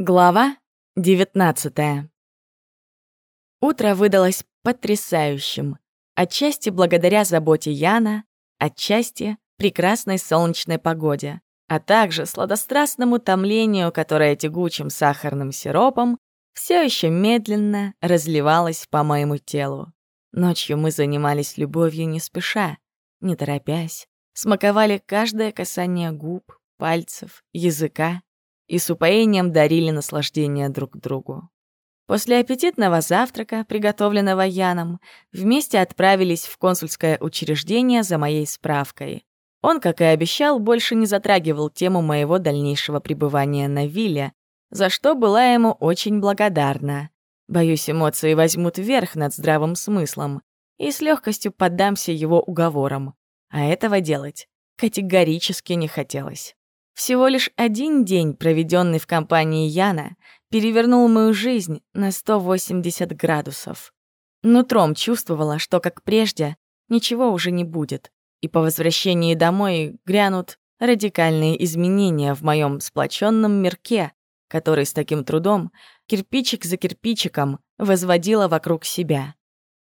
Глава 19 Утро выдалось потрясающим. Отчасти благодаря заботе Яна, отчасти прекрасной солнечной погоде, а также сладострастному томлению, которое тягучим сахарным сиропом все еще медленно разливалось по моему телу. Ночью мы занимались любовью не спеша, не торопясь, смаковали каждое касание губ, пальцев, языка и с упоением дарили наслаждение друг другу. После аппетитного завтрака, приготовленного Яном, вместе отправились в консульское учреждение за моей справкой. Он, как и обещал, больше не затрагивал тему моего дальнейшего пребывания на вилле, за что была ему очень благодарна. Боюсь, эмоции возьмут верх над здравым смыслом, и с легкостью поддамся его уговорам. А этого делать категорически не хотелось. Всего лишь один день, проведенный в компании Яна, перевернул мою жизнь на 180 градусов. Нутром чувствовала, что, как прежде, ничего уже не будет, и по возвращении домой грянут радикальные изменения в моем сплоченном мирке, который с таким трудом, кирпичик за кирпичиком, возводила вокруг себя.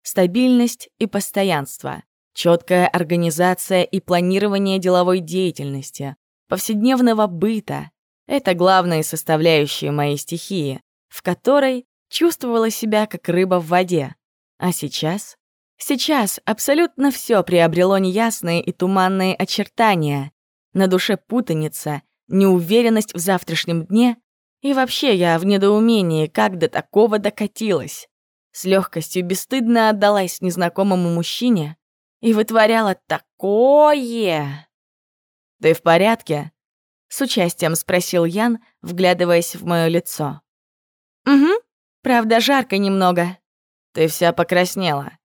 Стабильность и постоянство, четкая организация и планирование деловой деятельности, повседневного быта. Это главные составляющие моей стихии, в которой чувствовала себя как рыба в воде. А сейчас? Сейчас абсолютно все приобрело неясные и туманные очертания. На душе путаница, неуверенность в завтрашнем дне, и вообще я в недоумении, как до такого докатилась. С легкостью бесстыдно отдалась незнакомому мужчине и вытворяла такое. «Ты в порядке?» — с участием спросил Ян, вглядываясь в мое лицо. «Угу, правда, жарко немного». «Ты вся покраснела».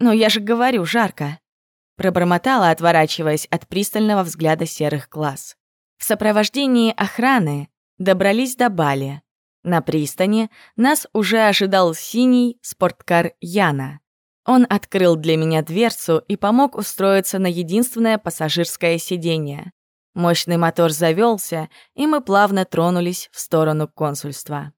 «Но я же говорю, жарко», — пробормотала, отворачиваясь от пристального взгляда серых глаз. В сопровождении охраны добрались до Бали. На пристани нас уже ожидал синий спорткар Яна. Он открыл для меня дверцу и помог устроиться на единственное пассажирское сиденье. Мощный мотор завелся, и мы плавно тронулись в сторону консульства.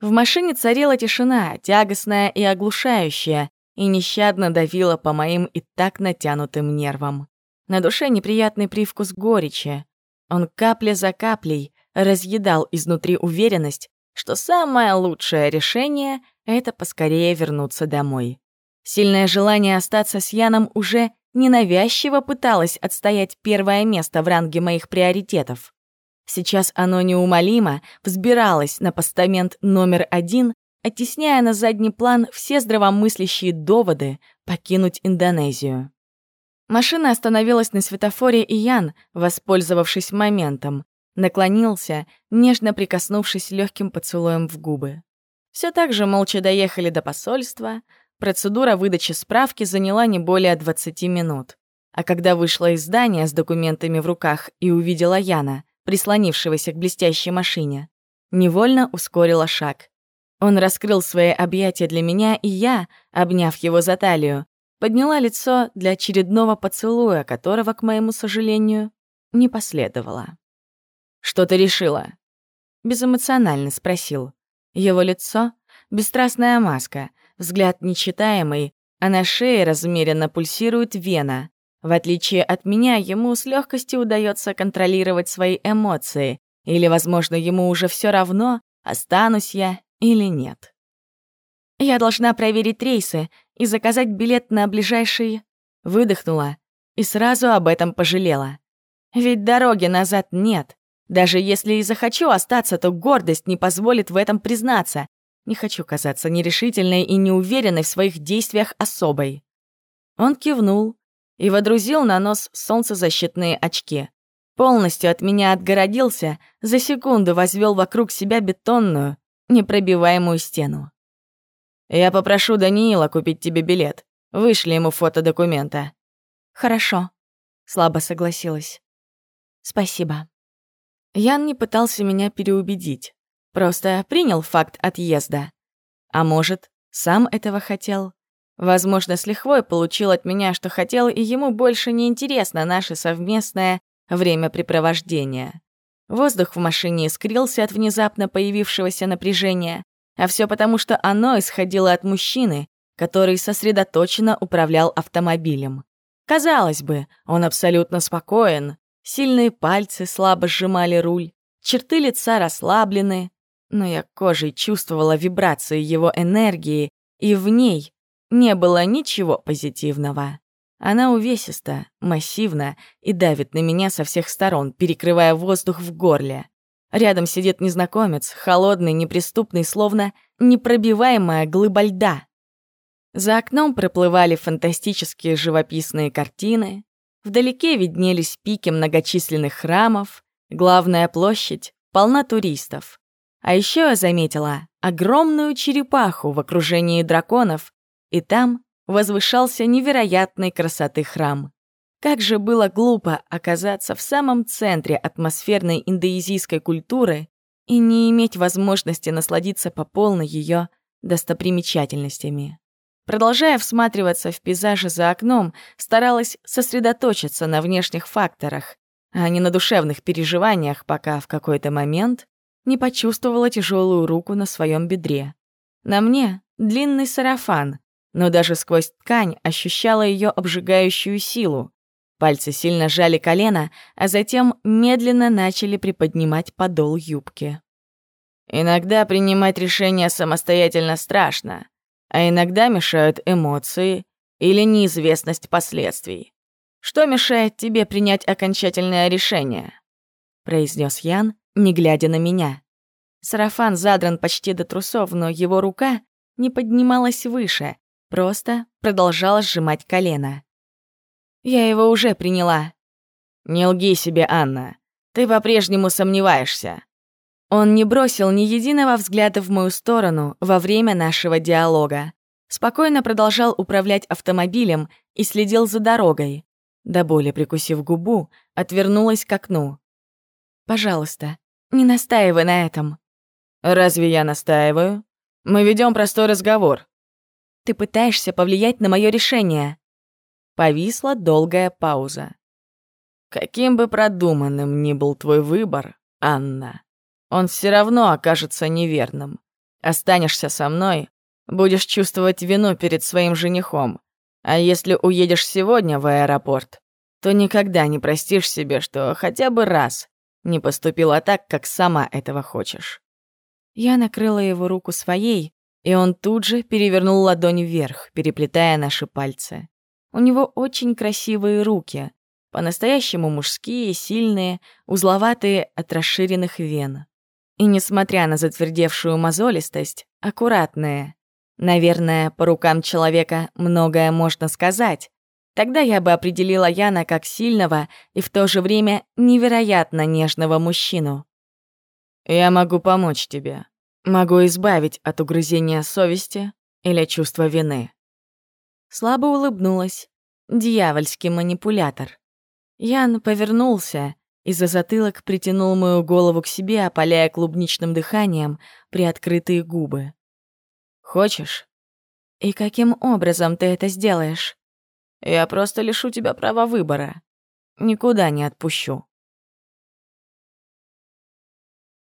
В машине царила тишина, тягостная и оглушающая, и нещадно давила по моим и так натянутым нервам. На душе неприятный привкус горечи. Он капля за каплей разъедал изнутри уверенность, что самое лучшее решение — это поскорее вернуться домой. Сильное желание остаться с Яном уже ненавязчиво пыталось отстоять первое место в ранге моих приоритетов. Сейчас оно неумолимо взбиралось на постамент номер один, оттесняя на задний план все здравомыслящие доводы покинуть Индонезию. Машина остановилась на светофоре, и Ян, воспользовавшись моментом, наклонился, нежно прикоснувшись легким поцелуем в губы. Все так же молча доехали до посольства, Процедура выдачи справки заняла не более 20 минут. А когда вышла из здания с документами в руках и увидела Яна, прислонившегося к блестящей машине, невольно ускорила шаг. Он раскрыл свои объятия для меня, и я, обняв его за талию, подняла лицо для очередного поцелуя, которого, к моему сожалению, не последовало. «Что ты решила?» Безэмоционально спросил. Его лицо — бесстрастная маска — взгляд нечитаемый, а на шее размеренно пульсирует вена. В отличие от меня, ему с легкостью удается контролировать свои эмоции, или, возможно, ему уже все равно, останусь я или нет. Я должна проверить рейсы и заказать билет на ближайший... Выдохнула и сразу об этом пожалела. Ведь дороги назад нет. Даже если и захочу остаться, то гордость не позволит в этом признаться, не хочу казаться нерешительной и неуверенной в своих действиях особой. Он кивнул и водрузил на нос солнцезащитные очки. Полностью от меня отгородился, за секунду возвел вокруг себя бетонную, непробиваемую стену. «Я попрошу Даниила купить тебе билет. Вышли ему фото документа». «Хорошо», — слабо согласилась. «Спасибо». Ян не пытался меня переубедить. Просто принял факт отъезда. А может, сам этого хотел? Возможно, с лихвой получил от меня, что хотел, и ему больше не интересно наше совместное времяпрепровождение. Воздух в машине искрился от внезапно появившегося напряжения, а все потому, что оно исходило от мужчины, который сосредоточенно управлял автомобилем. Казалось бы, он абсолютно спокоен, сильные пальцы слабо сжимали руль, черты лица расслаблены, но я кожей чувствовала вибрации его энергии, и в ней не было ничего позитивного. Она увесиста, массивна и давит на меня со всех сторон, перекрывая воздух в горле. Рядом сидит незнакомец, холодный, неприступный, словно непробиваемая глыба льда. За окном проплывали фантастические живописные картины, вдалеке виднелись пики многочисленных храмов, главная площадь полна туристов. А еще я заметила огромную черепаху в окружении драконов, и там возвышался невероятной красоты храм. Как же было глупо оказаться в самом центре атмосферной индоезийской культуры и не иметь возможности насладиться по полной ее достопримечательностями. Продолжая всматриваться в пейзажи за окном, старалась сосредоточиться на внешних факторах, а не на душевных переживаниях, пока в какой-то момент не почувствовала тяжелую руку на своем бедре. На мне длинный сарафан, но даже сквозь ткань ощущала ее обжигающую силу. Пальцы сильно сжали колено, а затем медленно начали приподнимать подол юбки. Иногда принимать решения самостоятельно страшно, а иногда мешают эмоции или неизвестность последствий. Что мешает тебе принять окончательное решение? произнес Ян, не глядя на меня. Сарафан задран почти до трусов, но его рука не поднималась выше, просто продолжала сжимать колено. Я его уже приняла. Не лги себе, Анна. Ты по-прежнему сомневаешься. Он не бросил ни единого взгляда в мою сторону во время нашего диалога. Спокойно продолжал управлять автомобилем и следил за дорогой. До боли прикусив губу, отвернулась к окну. «Пожалуйста, не настаивай на этом». «Разве я настаиваю? Мы ведем простой разговор». «Ты пытаешься повлиять на мое решение». Повисла долгая пауза. «Каким бы продуманным ни был твой выбор, Анна, он все равно окажется неверным. Останешься со мной, будешь чувствовать вину перед своим женихом. А если уедешь сегодня в аэропорт, то никогда не простишь себе, что хотя бы раз не поступила так, как сама этого хочешь». Я накрыла его руку своей, и он тут же перевернул ладонь вверх, переплетая наши пальцы. У него очень красивые руки, по-настоящему мужские, сильные, узловатые от расширенных вен. И несмотря на затвердевшую мозолистость, аккуратные. Наверное, по рукам человека многое можно сказать. Тогда я бы определила Яна как сильного и в то же время невероятно нежного мужчину. «Я могу помочь тебе. Могу избавить от угрызения совести или чувства вины. Слабо улыбнулась. Дьявольский манипулятор. Ян повернулся и за затылок притянул мою голову к себе, опаляя клубничным дыханием приоткрытые губы. «Хочешь?» «И каким образом ты это сделаешь?» «Я просто лишу тебя права выбора. Никуда не отпущу».